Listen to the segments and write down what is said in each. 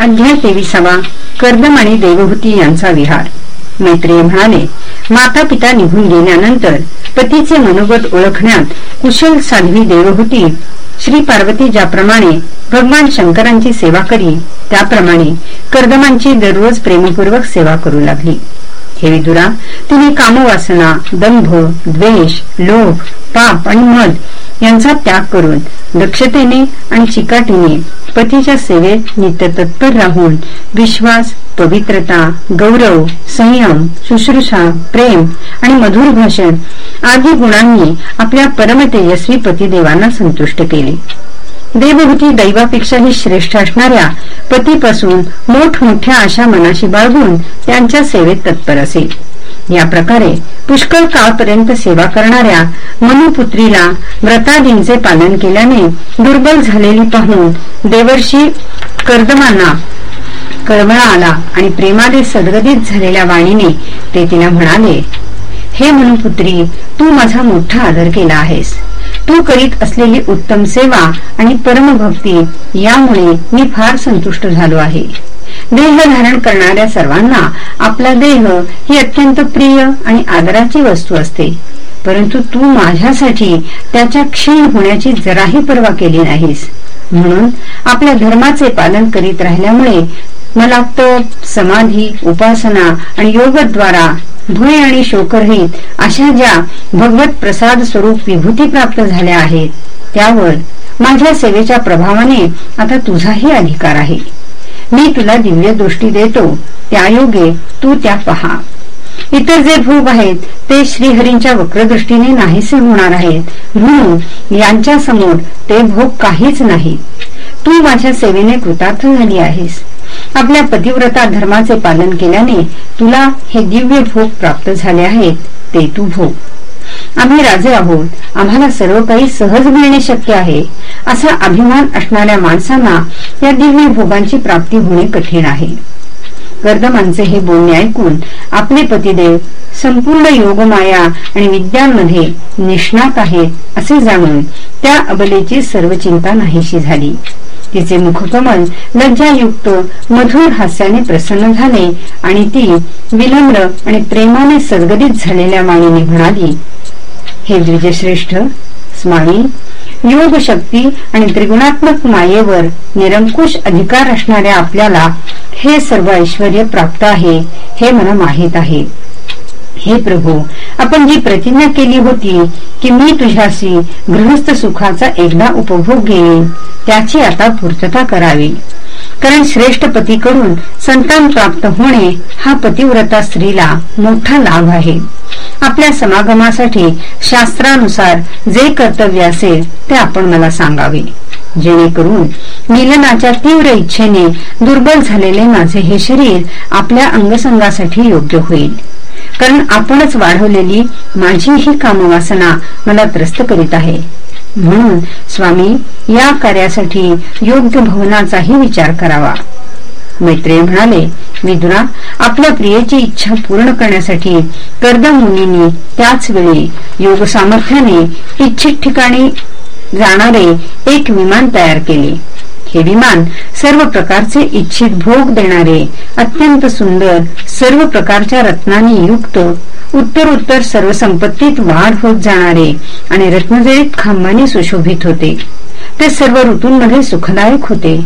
अध्याय तेविसावा कर्दम आणि देवहूती यांचा विहार. मैत्रिय म्हणाले माता पिता निघून गेल्यानंतर पतीचे मनोगत ओळखण्यात कुशल साध्वी देवहूती श्री पार्वती ज्याप्रमाणे भगवान शंकरांची सेवा करी त्याप्रमाणे कर्दमांची दररोज प्रेमपूर्वक सेवा करू लागली. हे विदुरा तिने कामवासना दंभ द्वेष लोभ पाप आणि मध यांचा त्याग करून दक्षतेने आणि चिकाटीने पतीच्या सेवेत नित्य तत्पर राहून विश्वास पवित्रता गौरव संयम शुश्रूषा प्रेम आणि मधुर भाषण आदी गुणांनी आपल्या परमतेजस्वी पतिदेवांना संतुष्ट केले. देवभूती दैवापेक्षाही श्रेष्ठ असणाऱ्या पतीपासून मोठमोठ्या आशा मनाशी बाळगून त्यांच्या सेवेत तत्पर असेल या प्रकारे पुष्कळ काळपर्यंत सेवा करणाऱ्या मनुपुत्रीला व्रतादींचे पालन केल्याने दुर्बल झालेली पाहून देवर्षी कर्दमांना कळवळा आला आणि प्रेमाने सदगदित झालेल्या वाणीने ते तिला म्हणाले हे मनुपुत्री तू माझा मोठा आदर केला आहेस. तू करीत असलेली उत्तम सेवा आणि परमभक्ती यामुळे मी फार संतुष्ट झालो आहे. देह धारण करणाऱ्या सर्वांना आपला देह ही अत्यंत प्रिय आणि आदराची वस्तू असते. परंतु तू माझ्यासाठी त्याच्या क्षीण होण्याची जराही पर्वा केली नाहीस. म्हणून आपल्या धर्माचे पालन करीत राहिल्यामुळे मला तप समाधी उपासना आणि योगद्वारा भय आणि शोकरहित अशा ज्या भगवत प्रसाद स्वरूप विभूती प्राप्त झाल्या आहेत त्यावर माझ्या सेवेच्या प्रभावाने आता तुझाही अधिकार आहे. मी तुला दिव्य दृष्टी देतो. त्यायोगे तू त्या पहा. इतर जे भोग आहेत ते श्रीहरींच्या वक्रदृष्टीने नाहीसे होणार आहेत. म्हणून यांच्या समोर ते भोग काहीच नाही. तू माझ्या सेवेने कृतार्थ झाली आहेस. आपल्या पतिव्रता धर्माचे पालन केल्याने तुला हे दिव्य भोग प्राप्त झाले आहेत. ते तू भोग. आम्ही राजे आहोत. आम्हाला सर्व काही सहज मिळणे शक्य आहे. असा अभिमान असणाऱ्या माणसांना या दिव्य भोगांची प्राप्ती होणे कठीण आहे. गर्दमांचे हे बोलणे ऐकून आपले पतिदेव संपूर्ण योगमाया आणि विद्यांमध्ये निष्णात आहेत असे जाणून त्या अबलेची सर्व चिंता नाहीशी झाली. तिचे मुखकमल लज्जायुक्त मधुर हास्याने प्रसन्न झाले आणि ती विनम्र आणि प्रेमाने सदगदित झालेल्या माणीने म्हणाली हे द्विजश्रेष्ठ स्वामी योग शक्ती आणि त्रिगुणात्मक मायेवर निरंकुश अधिकार असणाऱ्या आपल्याला हे सर्व ऐश्वर प्राप्त आहे हे मला माहीत आहे. हे प्रभू आपण जी प्रतिज्ञा केली होती की मी तुझ्याशी गृहस्थ सुखाचा एकदा उपभोग घेईन त्याची आता पूर्तता करावी. कारण श्रेष्ठ पतीकडून संतान प्राप्त होणे हा पतिव्रता स्त्रीला मोठा लाभ आहे. आपल्या समागमासाठी शास्त्रानुसार जे कर्तव्य असेल ते आपण मला सांगावे. जेणेकरून मिलनाच्या तीव्र इच्छेने दुर्बल झालेले माझे हे शरीर आपल्या अंगसंगासाठी योग्य होईल. कारण आपणच वाढवलेली माझी ही कामवासना मला त्रस्त करीत आहे. म्हणून स्वामी या कार्यासाठी योग्य भवनाचाही विचार करावा. मैत्रेय म्हणाले विदुरा आपल्या प्रियेची इच्छा पूर्ण करण्यासाठी कर्द मुनींनी त्याच वेळी योग सामर्थ्याने इच्छित ठिकाणी जाणारे एक विमान तयार केले. हे विमान सर्व प्रकारचे इच्छित भोग देणारे अत्यंत सुंदर सर्व प्रकारच्या रत्नांनी युक्त उत्तर उत्तर सर्व संपत्तीत वाढ होत जाणारे आणि रत्नजळीत खांबाने सुशोभित होते. ते सर्व ऋतूंमध्ये सुखदायक होते.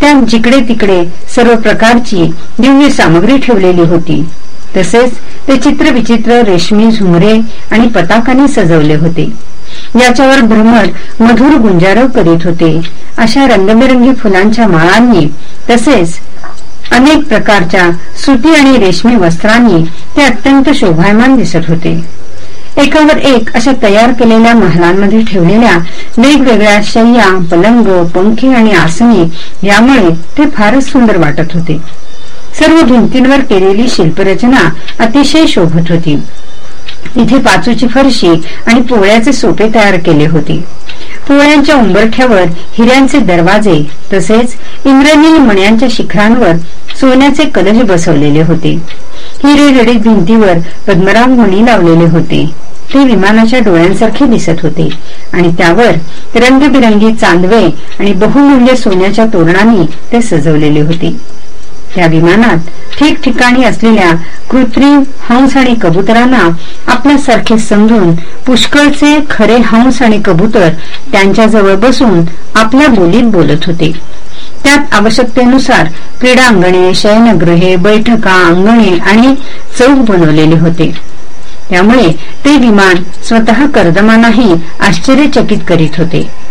त्या जिकडे तिकडे सर्व प्रकारची दिव्य सामग्री ठेवलेली होती. तसेच ते चित्रविचित्र रेशमी झुमरे आणि पताकाने सजवले होते. याच्यावर भ्रमर मधुर गुंजारव करीत होते. अशा रंगबेरंगी फुलांच्या माळांनी तसेच अनेक प्रकारच्या सुती आणि रेशमी वस्त्रांनी ते अत्यंत शोभायमान दिसत होते. एकावर एक अशा तयार केलेल्या महालांमध्ये ठेवलेल्या वेगवेगळ्या शय्या पलंग पंखे आणि आसने यामुळे ते फारच सुंदर वाटत होते. सर्व भिंतींवर केलेली शिल्परचना अतिशय शोभत होती. इथे पाचूची फरशी आणि पोळ्याचे सोपे तयार केले होते. पोळ्यांच्या उंबरठ्यावर हिऱ्यांचे दरवाजे तसेच इंद्रनील मण्यांच्या शिखरांवर सोन्याचे कलश बसवलेले होते. हिरे जडित भिंतीवर पद्मराम मणी लावलेले होते. ते विमानाच्या डोळ्यांसारखे दिसत होते आणि त्यावर रंगबिरंगी चांदवे आणि बहुमूल्य सोन्याच्या तोरणांनी ते सजवलेले होते. या विमानात ठिकठिकाणी असलेल्या कृत्रिम हंस आणि कबुतरांना आपल्यासारखे समजून पुष्कळचे खरे हंस आणि कबूतर त्यांच्याजवळ बसून आपल्या बोलीत बोलत होते. त्यात आवश्यकतेनुसार क्रीडांगणे शयनगृहे बैठका अंगणे आणि चौक बनवलेले होते. त्यामुळे ते विमान स्वतः कर्दमानाही आश्चर्यचकित करीत होते.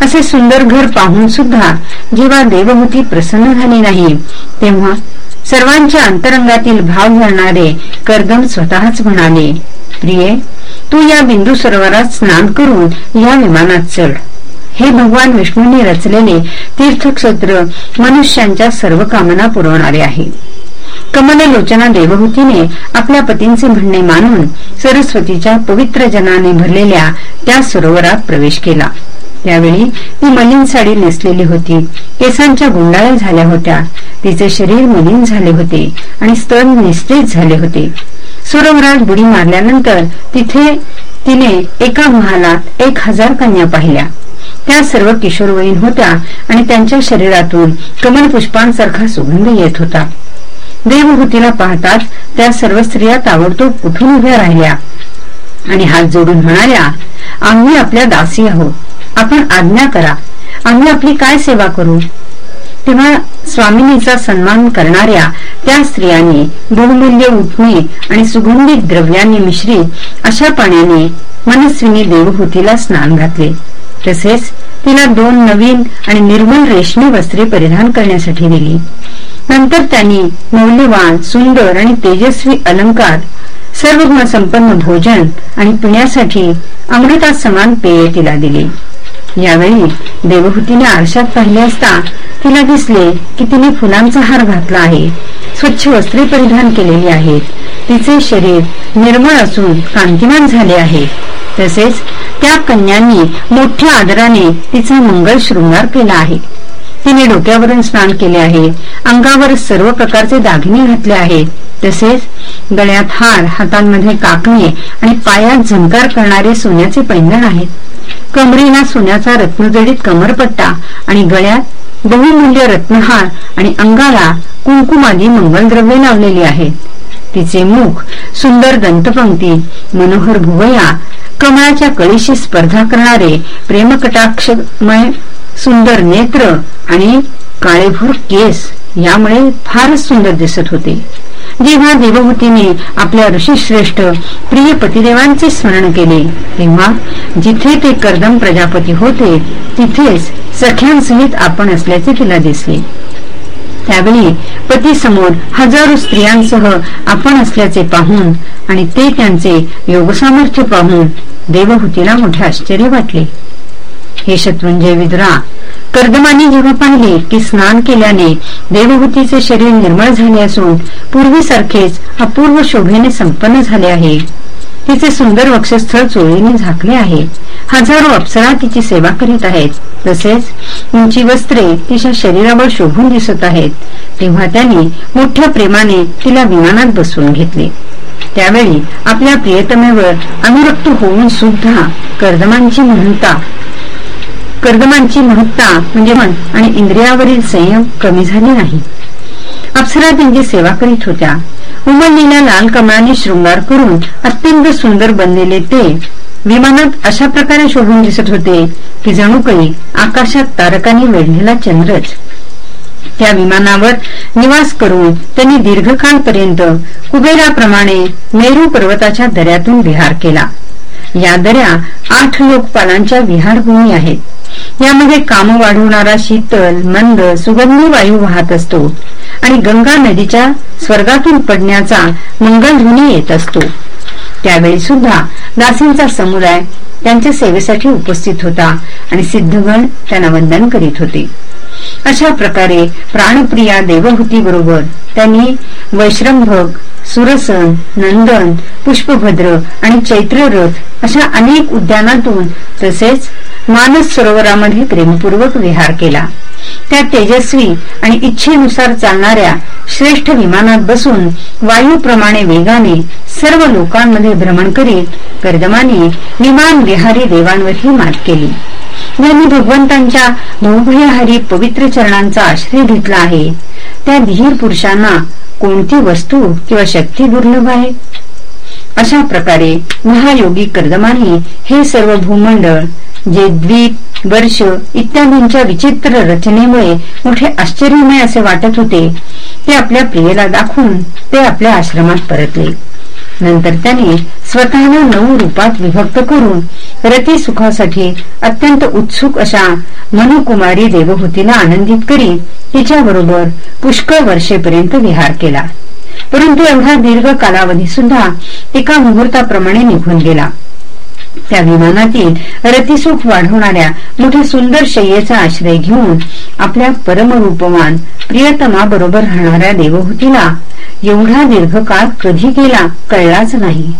असे सुंदर घर पाहून सुद्धा जेव्हा देवहूती प्रसन्न झाली नाही तेव्हा सर्वांच्या अंतरंगातील भाव घालणारे कर्दम स्वतःच म्हणाले प्रिये तू या बिंदू सरोवरात स्नान करून या विमानात चढ. हे भगवान विष्णूंनी रचलेले तीर्थक्षेत्र मनुष्यांच्या सर्व कामना पुरवणारे आहे. कमललोचना देवहूतीने आपल्या पतींचे म्हणणे मानून सरस्वतीच्या पवित्र जनाने भरलेल्या त्या सरोवरात प्रवेश केला. त्यावेळी ती मलिन साडी नेसलेली होती. केसांच्या गुंडाळ्या झाल्या होत्या. तिचे शरीर मलिन झाले होते आणि स्तन निस्तेज झाले होते. सरोवरात बुडी मारल्यानंतर तिथे तिने एका महालात एक हजार कन्या पाहिल्या. त्या सर्व किशोरवयीन होत्या आणि त्यांच्या शरीरातून कमल पुष्पांसारखा सुगंध येत होता. देवभूतीला पाहताच त्या सर्व स्त्रिया ताबडतोब उठून उभ्या राहिल्या आणि हात जोडून म्हणाल्या आम्ही आपल्या दासी आहोत. आपण आज्ञा करा. आम्ही आपली काय सेवा करू? तेव्हा स्वामिनीचा सन्मान करणाऱ्या त्या स्त्रियांनी बहुमूल्य उठणे आणि सुगंधित द्रव्यांनी मिश्रित अशा पाण्याने मनस्विनी देवहूतीला स्नान घातले. तसेच तिला दोन नवीन आणि निर्मल रेशमी वस्त्रे परिधान करण्यासाठी दिली. नंतर त्यांनी मौल्यवान सुंदर आणि तेजस्वी अलंकार सर्व गुण संपन्न भोजन आणि पिण्यासाठी अमृतात समान पेय तिला दिली. यावेळी देवहूतीने आरशात पाहिले असता तिला दिसले की तिने फुलांचा हार घातला आहे. स्वच्छ वस्त्रे परिधान केलेली आहेत. तिचे शरीर निर्मळ असून कांतिमान झाले आहे. तसेच त्या कन्यांनी मोठ्या आदराने तिचा मंगल शृंगार केला आहे. तिने डोक्यावरून स्नान केले आहे. अंगावर सर्व प्रकारचे दागिने घातले आहेत. तसेच गळ्यात हार हातांमध्ये काकणे आणि पायात झंकार करणारे सोन्याचे पैंगण आहेत. कमरेला सोन्याचा रत्नजडीत कमरपट्टा आणि गळ्यात बहुमूल्य रत्नहार आणि अंगाला कुंकुमादी मंगलद्रव्ये लावलेली आहेत. तिचे मुख सुंदर दंतपंक्ती मनोहर भुवया कमळाच्या कळीशी स्पर्धा करणारे प्रेमकटाक्षमय सुंदर नेत्र आणि काळेभूर केस यामुळे फारच सुंदर दिसत होते. जेव्हा देवभूतीने आपल्या ऋषीश्रेष्ठ प्रिय पतिदेवांचे स्मरण केले तेव्हा जिथे ते कर्दम प्रजापती होते तिथेच सख्यांसहित आपण असल्याचे तिला दिसले. त्यावेळी पती समोर हजारो स्त्रियांसह आपण असल्याचे पाहून आणि ते त्यांचे योगसामर्थ्य पाहून देवहूतीला मोठे आश्चर्य वाटले. हे शत्रुंजय विद्रा कर्दमाने जेव्हा पाहिले की स्नान केल्याने देवहूतीचे शरीर निर्मळ झाले असून पूर्वीसारखेच अपूर्व शोभेने संपन्न झाले आहे. तिचे सुंदर वक्षस्थळ चोळीने झाकले आहे. हजारो अप्सरा तिची सेवा करीत आहेत. तसेच उंची वस्त्रे तिच्या शरीरावर शोभून दिसत आहेत. तेव्हा त्यांनी मोठ्या प्रेमाने तिला विमानात बसवून घेतले. त्यावेळी आपल्या प्रियतमेवर अनुरक्त होऊन सुद्धा कर्दमांची म्हणता कर्दमांची महत्ता म्हणजे मन आणि इंद्रियावरील संयम कमी झाले नाही. अप्सरा त्यांची सेवा करीत होत्या. उमललेल्या लाल कमळाने शृंगार करून अत्यंत सुंदर बनलेले ते विमानात अशा प्रकारे शोभून दिसत होते की जणू काही आकाशात तारकांनी वेढलेला चंद्रच. त्या विमानावर निवास करून त्यांनी दीर्घकाळपर्यंत कुबेराप्रमाणे मेरू पर्वताच्या दऱ्यातून विहार केला. या दऱ्या आठ लोकपालांच्या विहारभूमी आहेत. यामध्ये काम वाढवणारा शीतल मंद सुगंधी वायू वाहत असतो. आणि गंगा नदीच्या स्वर्गातून पडण्याचा मंगलध्वनी येत असतो. त्यावेळी सुद्धा दासींचा समुदाय त्यांच्या सेवेसाठी उपस्थित होता आणि सिद्धगण त्यांना वंदन करीत होते. अशा प्रकारे प्राणप्रिया देवहूती बरोबर त्यांनी वैश्रंभक सुरसन नंदन पुष्पभद्र आणि चैत्ररथ अशा अनेक उद्यानातून तसेच मानस सरोवरामध्ये प्रेमपूर्वक विहार केला. त्या तेजस्वी आणि इच्छेनुसार चालणाऱ्या श्रेष्ठ विमानात बसून वायूप्रमाणे वेगाने सर्व लोकांमध्ये भ्रमण करीत कर्दमाने विमान विहारी देवांवरही मात केली. ज्यांनी भगवंतांच्या बहुभयहारी पवित्र चरणांचा आश्रय घेतला आहे त्या धीर पुरुषांना कोणती वस्तू किंवा शक्ती दुर्लभ आहे? अशा प्रकारे महायोगी कर्दमानी हे सर्व भूमंडळ जे द्वीप वर्ष इत्यादींच्या विचित्र रचनेमुळे मोठे आश्चर्यमय असे वाटत होते. ते आपल्या प्रियेला दाखवून ते आपल्या आश्रमात परतले. नंतर त्याने स्वतःला नऊ रूपात विभक्त करून रती सुखासाठी अत्यंत उत्सुक अशा मनुकुमारी देवहूतीला आनंदित करी तिच्याबरोबर पुष्कळ वर्षेपर्यंत विहार केला. परंतु एवढा दीर्घ कालावधी सुद्धा एका मुहूर्ताप्रमाणे निघून गेला. त्या विमानातील रतिसुख वाढवणाऱ्या मोठ्या सुंदर शय्येचा आश्रय घेऊन आपल्या परमरूपवान प्रियतमा बरोबर राहणाऱ्या देवहूतीला एवढा दीर्घकाळ कधी गेला कळलाच नाही.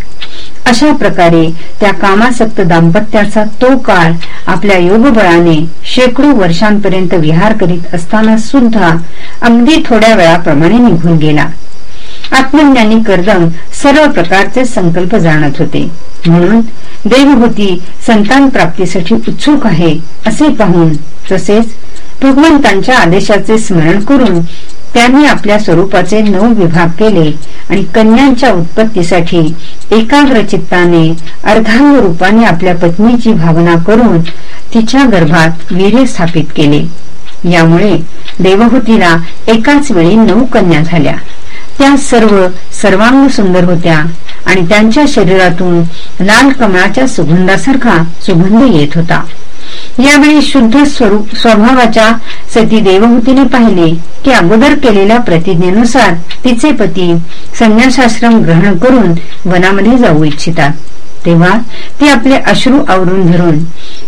अशा प्रकारे त्या कामासक्त दाम्पत्याचा तो काळ आपल्या योगबळाने शेकडो वर्षांपर्यंत विहार करीत असताना सुद्धा अगदी थोड्या वेळाप्रमाणे निघून गेला. आत्मज्ञानी कर्दम सर्व प्रकारचे संकल्प जाणत होते. म्हणून देवभूती संतान प्राप्तीसाठी उत्सुक आहे असे पाहून तसेच भगवंतांच्या आदेशाचे स्मरण करून त्यांनी आपल्या स्वरूपाचे नऊ विभाग केले आणि कन्यांच्या उत्पत्तीसाठी एकाग्र चित्ताने अर्धांग रूपाने आपल्या पत्नीची भावना करून तिच्या गर्भात वीर्य स्थापित केले. यामुळे देवहूतीला एकाच वेळी नऊ कन्या झाल्या. त्या सर्व सर्वांग सुंदर होत्या. आणि त्यांच्या शरीरातून लाल कमळाच्या सुगंधासारखा सुगंध येत होता. यावेळी शुद्ध स्वरूप स्वभावाच्या सती देवहूतीने पाहिले की अगोदर केलेल्या प्रतिज्ञेनुसार तिचे पती संन्यासाश्रम ग्रहण करून वनामध्ये जाऊ इच्छितात. तेव्हा ती आपले अश्रू आवरून धरून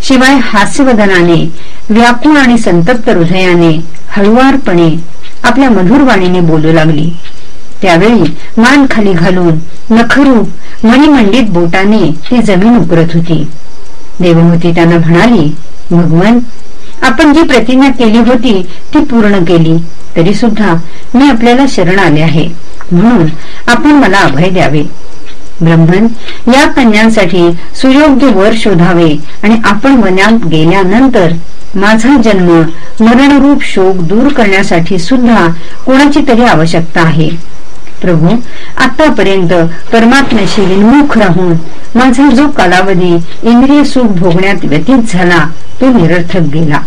शिवाय हास्यवदनाने व्याकुळ आणि संतप्त हृदयाने हळुवारपणे आपल्या मधुर वाणीने बोलू लागली. त्यावेळी मान खाली घालून नखरूप मणिमंडित बोटाने ती जमीन उकरत होती. देवहूती त्यांना म्हणाली भगवान आपण जी प्रतिज्ञा केली होती ती पूर्ण केली तरी सुद्धा मी आपल्याला शरण आले आहे. म्हणून आपण मला अभय द्यावे. ब्रह्मन या कन्यांसाठी सुयोग्य वर शोधावे आणि आपण वनात गेल्यानंतर माझा जन्म मरणरूप शोक दूर करण्यासाठी सुद्धा कोणाची तरी आवश्यकता आहे. प्रभू आतापर्यंत परमात्म्याशी विन्मुख राहून माझा जो कालावधी इंद्रिय सुख भोगण्यात व्यतीत झाला तो निरर्थक गेला.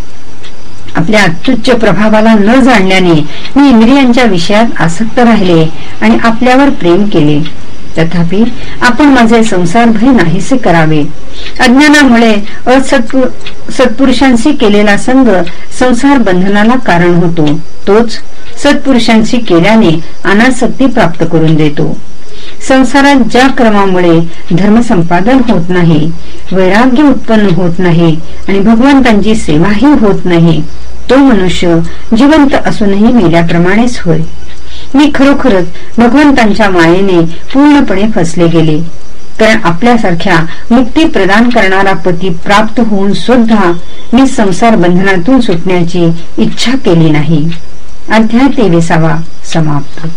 आपल्या अत्युच्च प्रभावाला न जाणल्याने मी इंद्रियांच्या विषयात आसक्त राहिले आणि आपल्यावर प्रेम केले. तथापि आपण माझे संसार भय नाहीसे करावे. अज्ञानामुळे सत्पुरुषांशी केलेला संग संसार बंधनाला कारण होतो. तोच सत्पुरुषांशी केल्याने अनासक्ती प्राप्त करून देतो. संसारात ज्या क्रमामुळे धर्मसंपादन होत नाही वैराग्य उत्पन्न होत नाही आणि भगवंतांची सेवाही होत नाही तो मनुष्य जिवंत असूनही मेल्याप्रमाणेच होय. मी खरोखरच भगवंतांच्या मायेने पूर्णपणे फसले गेले. कारण आपल्यासारख्या मुक्ती प्रदान करणारा पती प्राप्त होऊन सुद्धा मी संसार बंधनातून सुटण्याची इच्छा केली नाही. अध्याय तेविसावा समाप्त.